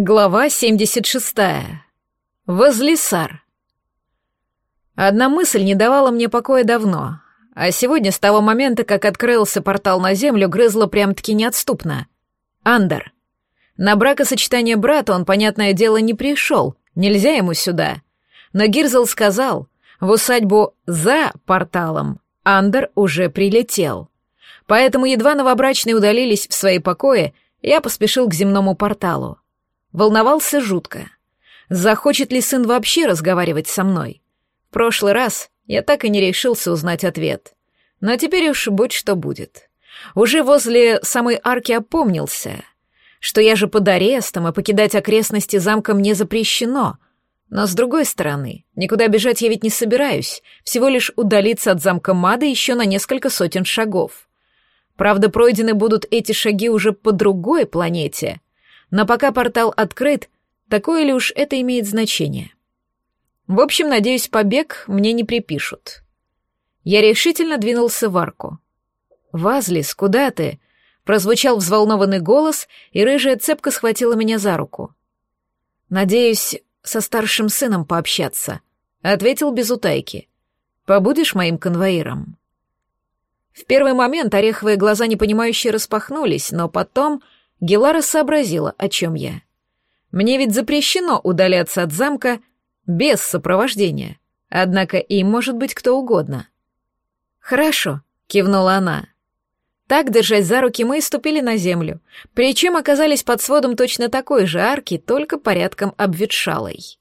Глава 76. Возлесар. Одна мысль не давала мне покоя давно, а сегодня, с того момента, как открылся портал на землю, грызла прям-таки неотступно. Андер. На бракосочетание брата он, понятное дело, не пришел, нельзя ему сюда. Но Гирзл сказал, в усадьбу за порталом Андер уже прилетел. Поэтому едва новобрачные удалились в свои покои, я поспешил к земному порталу. Волновался жутко. Захочет ли сын вообще разговаривать со мной? В прошлый раз я так и не решился узнать ответ. Но теперь уж будь что будет. Уже возле самой арки опомнился, что я же под арестом, и покидать окрестности замка мне запрещено. Но с другой стороны, никуда бежать я ведь не собираюсь, всего лишь удалиться от замка Мада еще на несколько сотен шагов. Правда, пройдены будут эти шаги уже по другой планете — но пока портал открыт, такое ли уж это имеет значение? В общем, надеюсь, побег мне не припишут. Я решительно двинулся в арку. «Вазлис, куда ты?» Прозвучал взволнованный голос, и рыжая цепка схватила меня за руку. «Надеюсь, со старшим сыном пообщаться», — ответил без утайки. «Побудешь моим конвоиром?» В первый момент ореховые глаза непонимающе распахнулись, но потом Гелара сообразила, о чем я. Мне ведь запрещено удаляться от замка без сопровождения, однако им может быть кто угодно. «Хорошо», — кивнула она. Так, держась за руки, мы и ступили на землю, причем оказались под сводом точно такой же арки, только порядком обветшалой.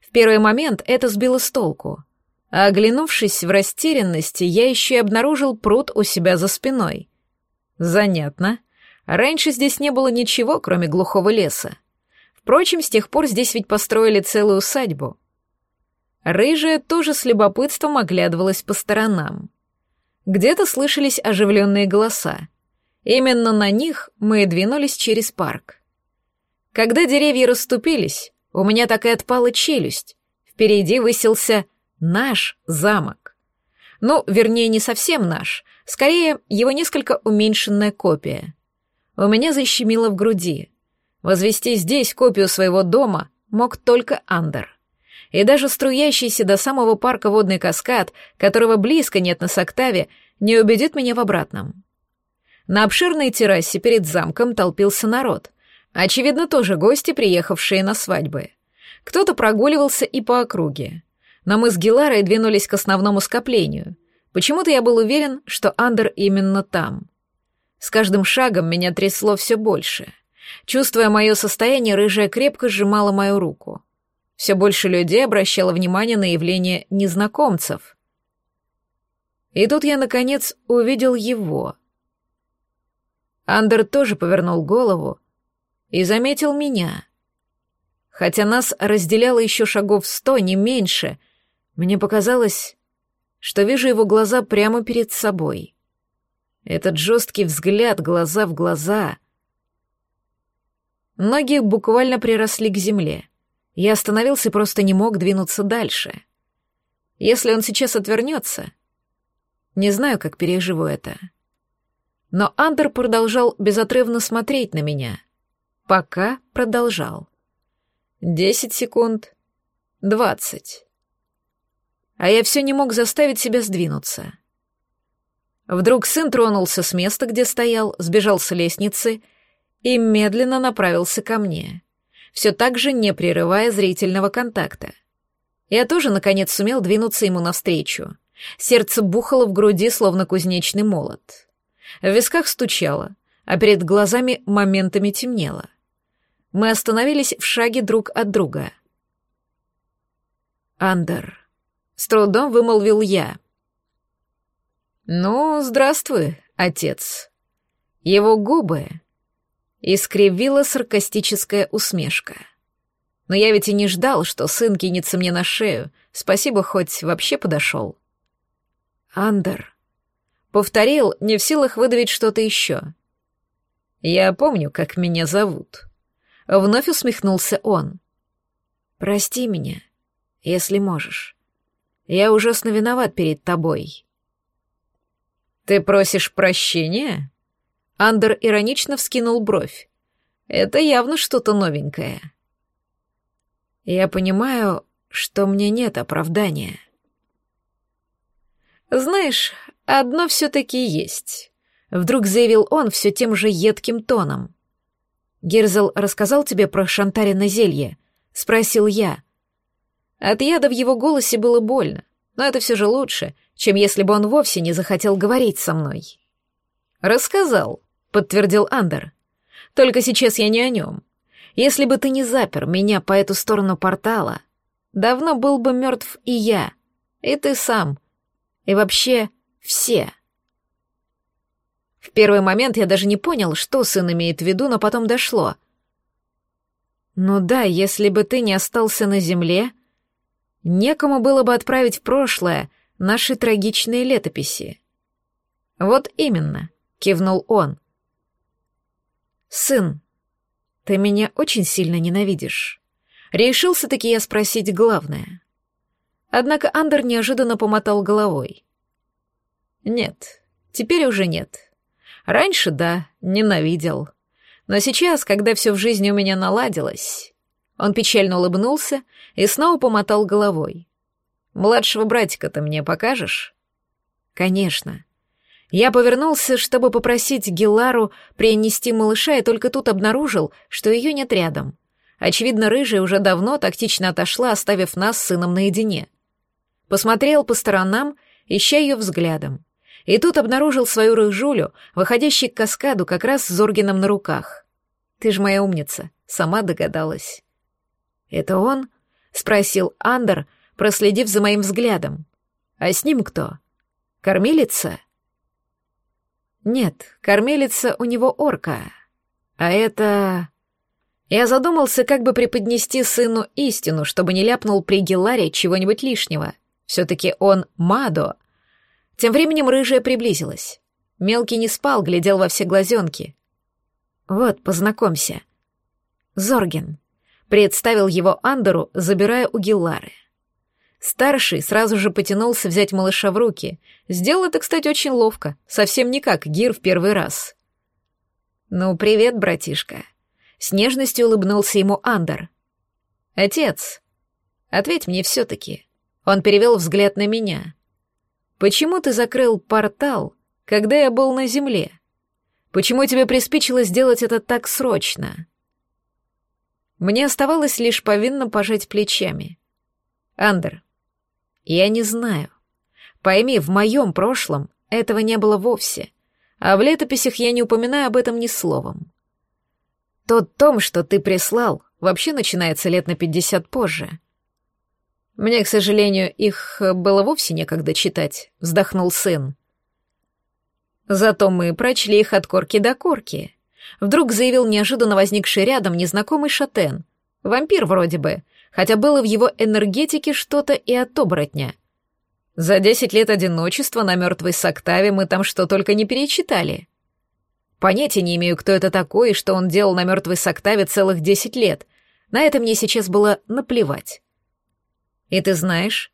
В первый момент это сбило с толку. А оглянувшись в растерянности, я еще и обнаружил пруд у себя за спиной. Занятно. Раньше здесь не было ничего, кроме глухого леса. Впрочем, с тех пор здесь ведь построили целую усадьбу. Рыжая тоже с любопытством оглядывалась по сторонам. Где-то слышались оживленные голоса. Именно на них мы и двинулись через парк. Когда деревья расступились, у меня так и отпала челюсть. Впереди высился наш замок. Ну, вернее, не совсем наш, скорее, его несколько уменьшенная копия — у меня защемило в груди. Возвести здесь копию своего дома мог только Андер. И даже струящийся до самого парка водный каскад, которого близко нет на Соктаве, не убедит меня в обратном. На обширной террасе перед замком толпился народ. Очевидно, тоже гости, приехавшие на свадьбы. Кто-то прогуливался и по округе. Но мы с Геларой двинулись к основному скоплению. Почему-то я был уверен, что Андер именно там. С каждым шагом меня трясло все больше. Чувствуя мое состояние, рыжая крепко сжимала мою руку. Все больше людей обращало внимание на явление незнакомцев. И тут я, наконец, увидел его. Андер тоже повернул голову и заметил меня. Хотя нас разделяло еще шагов сто, не меньше, мне показалось, что вижу его глаза прямо перед собой — этот жесткий взгляд, глаза в глаза. Ноги буквально приросли к земле. Я остановился и просто не мог двинуться дальше. Если он сейчас отвернется, не знаю, как переживу это. Но Андер продолжал безотрывно смотреть на меня. Пока продолжал. Десять секунд. Двадцать. А я все не мог заставить себя сдвинуться. Вдруг сын тронулся с места, где стоял, сбежал с лестницы и медленно направился ко мне, все так же не прерывая зрительного контакта. Я тоже, наконец, сумел двинуться ему навстречу. Сердце бухало в груди, словно кузнечный молот. В висках стучало, а перед глазами моментами темнело. Мы остановились в шаге друг от друга. «Андер», — с трудом вымолвил я — «Ну, здравствуй, отец». Его губы искривила саркастическая усмешка. Но я ведь и не ждал, что сын кинется мне на шею. Спасибо, хоть вообще подошел. Андер. Повторил, не в силах выдавить что-то еще. Я помню, как меня зовут. Вновь усмехнулся он. Прости меня, если можешь. Я ужасно виноват перед тобой. «Ты просишь прощения?» Андер иронично вскинул бровь. «Это явно что-то новенькое. Я понимаю, что мне нет оправдания. Знаешь, одно все-таки есть. Вдруг заявил он все тем же едким тоном. Герзел рассказал тебе про Шантарина зелье? Спросил я. От яда в его голосе было больно, но это все же лучше, чем если бы он вовсе не захотел говорить со мной. «Рассказал», — подтвердил Андер. «Только сейчас я не о нем. Если бы ты не запер меня по эту сторону портала, давно был бы мертв и я, и ты сам, и вообще все». В первый момент я даже не понял, что сын имеет в виду, но потом дошло. «Ну да, если бы ты не остался на земле, некому было бы отправить в прошлое наши трагичные летописи». «Вот именно», кивнул он. Сын, ты меня очень сильно ненавидишь. Решился-таки я спросить главное. Однако Андер неожиданно помотал головой. Нет, теперь уже нет. Раньше, да, ненавидел. Но сейчас, когда все в жизни у меня наладилось... Он печально улыбнулся и снова помотал головой. «Младшего братика ты мне покажешь?» «Конечно», я повернулся, чтобы попросить Гелару принести малыша, и только тут обнаружил, что ее нет рядом. Очевидно, рыжая уже давно тактично отошла, оставив нас с сыном наедине. Посмотрел по сторонам, ища ее взглядом. И тут обнаружил свою рыжулю, выходящей к каскаду как раз с Зоргином на руках. «Ты ж моя умница, сама догадалась». «Это он?» — спросил Андер, проследив за моим взглядом. «А с ним кто? Кормилица?» Нет, кормилица у него орка. А это... Я задумался, как бы преподнести сыну истину, чтобы не ляпнул при Геларе чего-нибудь лишнего. Все-таки он Мадо. Тем временем рыжая приблизилась. Мелкий не спал, глядел во все глазенки. «Вот, познакомься». Зорген. Представил его Андеру, забирая у Геллары. Старший сразу же потянулся взять малыша в руки. Сделал это, кстати, очень ловко, совсем не как Гир в первый раз. «Ну, привет, братишка». С нежностью улыбнулся ему Андер. «Отец, ответь мне все-таки». Он перевел взгляд на меня. «Почему ты закрыл портал, когда я был на земле? Почему тебе приспичило сделать это так срочно?» Мне оставалось лишь повинно пожать плечами. «Андер, я не знаю. Пойми, в моем прошлом этого не было вовсе, а в летописях я не упоминаю об этом ни словом. Тот том, что ты прислал, вообще начинается лет на пятьдесят позже. Мне, к сожалению, их было вовсе некогда читать, вздохнул сын. Зато мы прочли их от корки до корки. Вдруг заявил неожиданно возникший рядом незнакомый шатен. Вампир вроде бы, хотя было в его энергетике что-то и от оборотня. За десять лет одиночества на мертвой Соктаве мы там что только не перечитали. Понятия не имею, кто это такой и что он делал на мертвой Соктаве целых десять лет. На это мне сейчас было наплевать. И ты знаешь,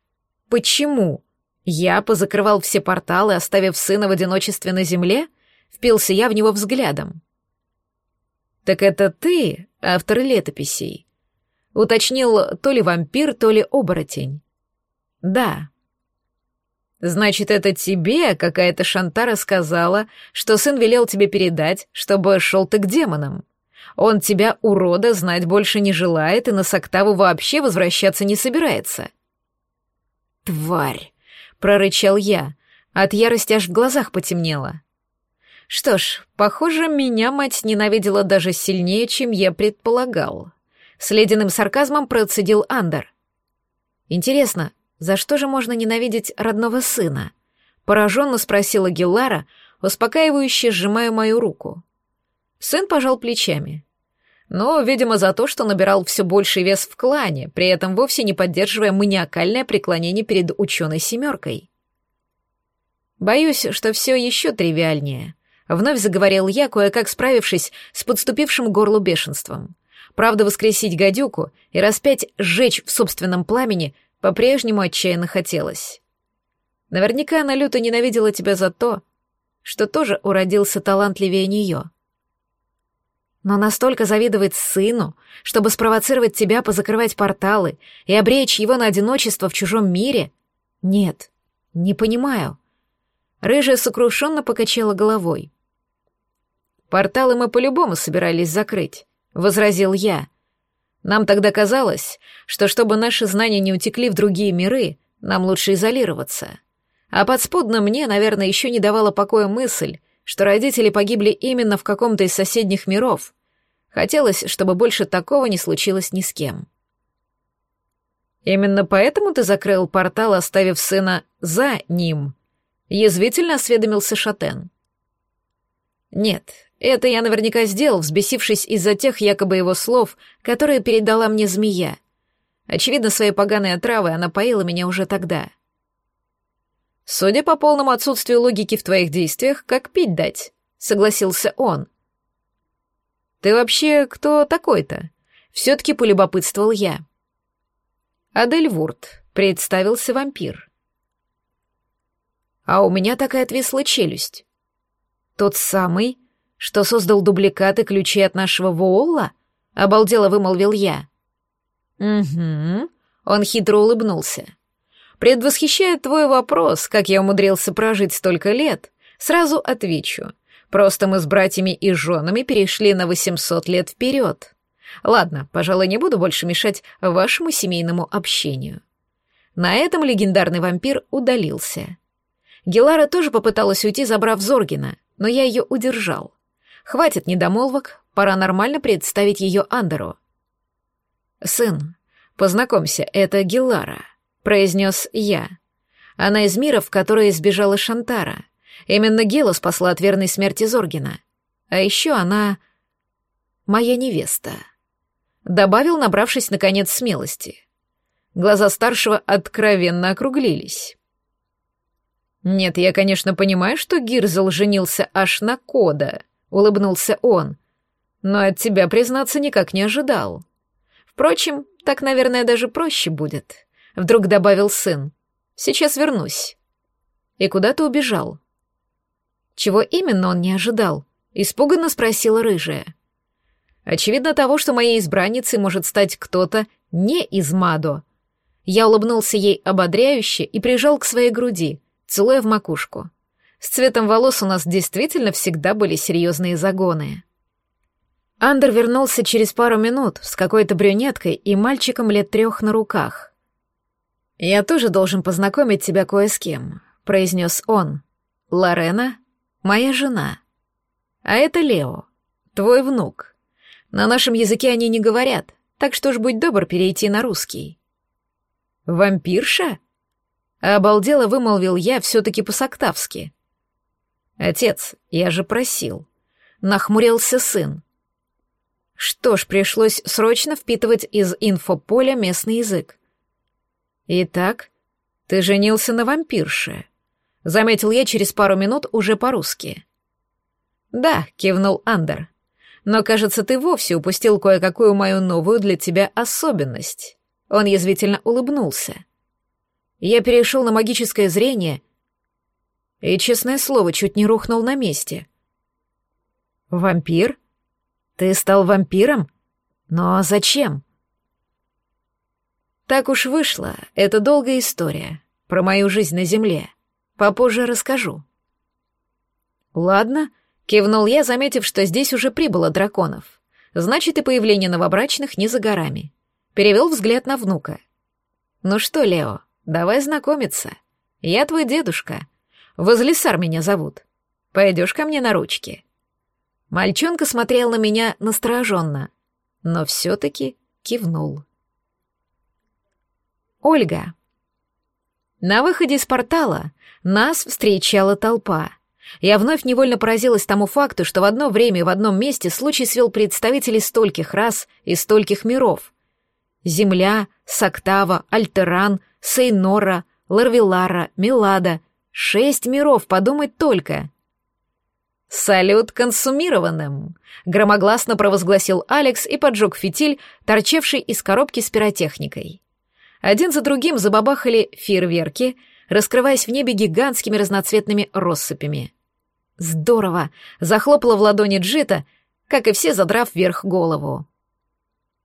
почему я позакрывал все порталы, оставив сына в одиночестве на земле? Впился я в него взглядом. Так это ты, автор летописей, уточнил то ли вампир, то ли оборотень. Да. Значит, это тебе какая-то Шантара сказала, что сын велел тебе передать, чтобы шел ты к демонам. Он тебя, урода, знать больше не желает и на Соктаву вообще возвращаться не собирается. Тварь, прорычал я. От ярости аж в глазах потемнело. Что ж, похоже, меня мать ненавидела даже сильнее, чем я предполагал. С ледяным сарказмом процедил Андер. «Интересно, за что же можно ненавидеть родного сына?» Пораженно спросила Геллара, успокаивающе сжимая мою руку. Сын пожал плечами. Но, видимо, за то, что набирал все больший вес в клане, при этом вовсе не поддерживая маниакальное преклонение перед ученой семеркой. «Боюсь, что все еще тривиальнее», — вновь заговорил я, кое-как справившись с подступившим горлу бешенством. Правда, воскресить гадюку и распять сжечь в собственном пламени по-прежнему отчаянно хотелось. Наверняка она люто ненавидела тебя за то, что тоже уродился талантливее нее. Но настолько завидовать сыну, чтобы спровоцировать тебя позакрывать порталы и обречь его на одиночество в чужом мире? Нет, не понимаю. Рыжая сокрушенно покачала головой. «Порталы мы по-любому собирались закрыть», — возразил я. «Нам тогда казалось, что чтобы наши знания не утекли в другие миры, нам лучше изолироваться. А подспудно мне, наверное, еще не давала покоя мысль, что родители погибли именно в каком-то из соседних миров. Хотелось, чтобы больше такого не случилось ни с кем». «Именно поэтому ты закрыл портал, оставив сына за ним?» — язвительно осведомился Шатен. «Нет, это я наверняка сделал, взбесившись из-за тех якобы его слов, которые передала мне змея. Очевидно, своей поганой отравой она поила меня уже тогда. Судя по полному отсутствию логики в твоих действиях, как пить дать, согласился он. Ты вообще кто такой-то? Все-таки полюбопытствовал я. Адельвурд, представился вампир. А у меня такая отвисла челюсть. Тот самый, что создал дубликаты ключей от нашего Воолла? Обалдело вымолвил я. Угу. Он хитро улыбнулся. Предвосхищая твой вопрос, как я умудрился прожить столько лет, сразу отвечу. Просто мы с братьями и женами перешли на 800 лет вперед. Ладно, пожалуй, не буду больше мешать вашему семейному общению. На этом легендарный вампир удалился. Гелара тоже попыталась уйти, забрав Зоргина, но я ее удержал. Хватит недомолвок, пора нормально представить ее Андеру. «Сын, познакомься, это Геллара», — произнес я. Она из мира, в который избежала Шантара. Именно Гела спасла от верной смерти Зоргина. А еще она... моя невеста. Добавил, набравшись, наконец, смелости. Глаза старшего откровенно округлились. Нет, я, конечно, понимаю, что Гирзл женился аж на Кода, — улыбнулся он. «Но от тебя, признаться, никак не ожидал. Впрочем, так, наверное, даже проще будет», — вдруг добавил сын. «Сейчас вернусь». «И куда ты убежал?» Чего именно он не ожидал? Испуганно спросила рыжая. Очевидно того, что моей избранницей может стать кто-то не из Мадо. Я улыбнулся ей ободряюще и прижал к своей груди, целуя в макушку. С цветом волос у нас действительно всегда были серьезные загоны. Андер вернулся через пару минут с какой-то брюнеткой и мальчиком лет трех на руках. «Я тоже должен познакомить тебя кое с кем», — произнес он. «Лорена — моя жена. А это Лео, твой внук. На нашем языке они не говорят, так что ж будь добр перейти на русский». «Вампирша?» — обалдело вымолвил я все-таки по-сактавски. «Отец, я же просил». Нахмурился сын. Что ж, пришлось срочно впитывать из инфополя местный язык. «Итак, ты женился на вампирше», — заметил я через пару минут уже по-русски. «Да», — кивнул Андер. «Но, кажется, ты вовсе упустил кое-какую мою новую для тебя особенность». Он язвительно улыбнулся. Я перешел на магическое зрение и, честное слово, чуть не рухнул на месте. «Вампир? Ты стал вампиром? Но зачем?» «Так уж вышло, это долгая история, про мою жизнь на Земле. Попозже расскажу». «Ладно», — кивнул я, заметив, что здесь уже прибыло драконов. «Значит, и появление новобрачных не за горами». Перевел взгляд на внука. «Ну что, Лео, давай знакомиться. Я твой дедушка, Возлисар меня зовут. Пойдешь ко мне на ручки?» Мальчонка смотрел на меня настороженно, но все-таки кивнул. Ольга. На выходе из портала нас встречала толпа. Я вновь невольно поразилась тому факту, что в одно время и в одном месте случай свел представителей стольких рас и стольких миров. Земля, Сактава, Альтеран, Сейнора, Ларвилара, Милада, Шесть миров, подумать только. «Салют консумированным!» — громогласно провозгласил Алекс и поджег фитиль, торчавший из коробки с пиротехникой. Один за другим забабахали фейерверки, раскрываясь в небе гигантскими разноцветными россыпями. «Здорово!» — захлопала в ладони Джита, как и все задрав вверх голову.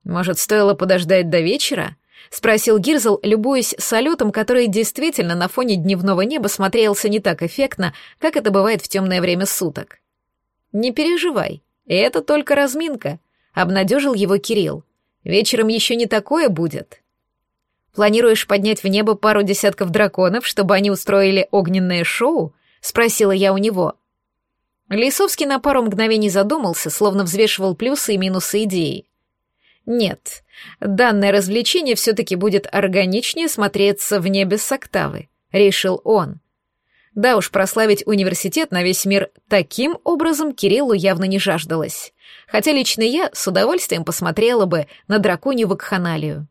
«Может, стоило подождать до вечера?» — спросил Гирзл, любуясь салютом, который действительно на фоне дневного неба смотрелся не так эффектно, как это бывает в темное время суток. «Не переживай, это только разминка», — обнадежил его Кирилл. «Вечером еще не такое будет». «Планируешь поднять в небо пару десятков драконов, чтобы они устроили огненное шоу?» — спросила я у него. Лисовский на пару мгновений задумался, словно взвешивал плюсы и минусы идеи. Нет, данное развлечение все-таки будет органичнее смотреться в небе с октавы, решил он. Да уж, прославить университет на весь мир таким образом Кириллу явно не жаждалось. Хотя лично я с удовольствием посмотрела бы на драконью вакханалию.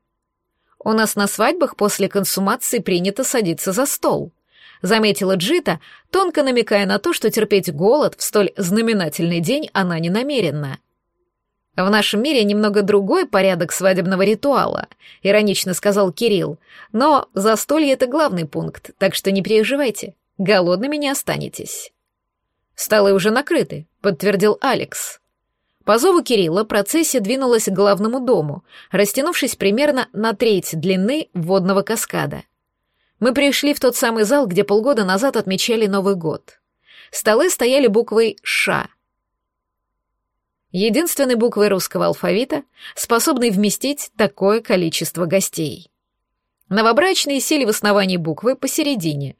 У нас на свадьбах после консумации принято садиться за стол. Заметила Джита, тонко намекая на то, что терпеть голод в столь знаменательный день она не намерена. В нашем мире немного другой порядок свадебного ритуала, иронично сказал Кирилл, но застолье — это главный пункт, так что не переживайте, голодными не останетесь. Столы уже накрыты, подтвердил Алекс. По зову Кирилла процессия двинулась к главному дому, растянувшись примерно на треть длины водного каскада. Мы пришли в тот самый зал, где полгода назад отмечали Новый год. Столы стояли буквой «Ш», единственной буквой русского алфавита, способной вместить такое количество гостей. Новобрачные сели в основании буквы посередине.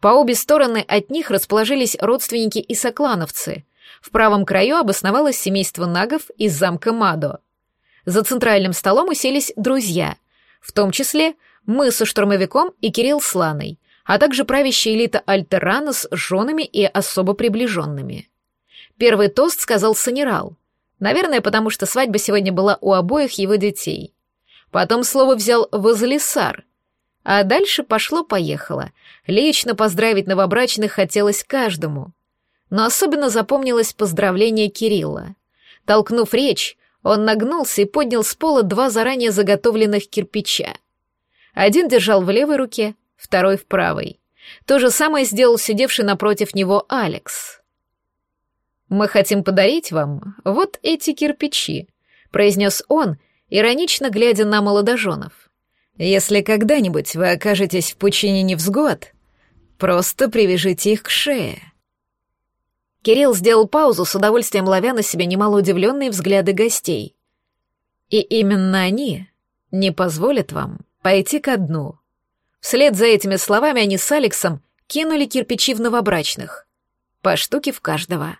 По обе стороны от них расположились родственники и соклановцы. В правом краю обосновалось семейство нагов из замка Мадо. За центральным столом уселись друзья, в том числе мы со штурмовиком и Кирилл с Ланой, а также правящая элита Альтерана с женами и особо приближенными. Первый тост сказал Санерал — Наверное, потому что свадьба сегодня была у обоих его детей. Потом слово взял Возлисар. А дальше пошло-поехало. Лично поздравить новобрачных хотелось каждому. Но особенно запомнилось поздравление Кирилла. Толкнув речь, он нагнулся и поднял с пола два заранее заготовленных кирпича. Один держал в левой руке, второй в правой. То же самое сделал сидевший напротив него Алекс. «Мы хотим подарить вам вот эти кирпичи», — произнес он, иронично глядя на молодоженов. «Если когда-нибудь вы окажетесь в пучине невзгод, просто привяжите их к шее». Кирилл сделал паузу, с удовольствием ловя на себя немало удивленные взгляды гостей. «И именно они не позволят вам пойти ко дну». Вслед за этими словами они с Алексом кинули кирпичи в новобрачных. По штуке в каждого.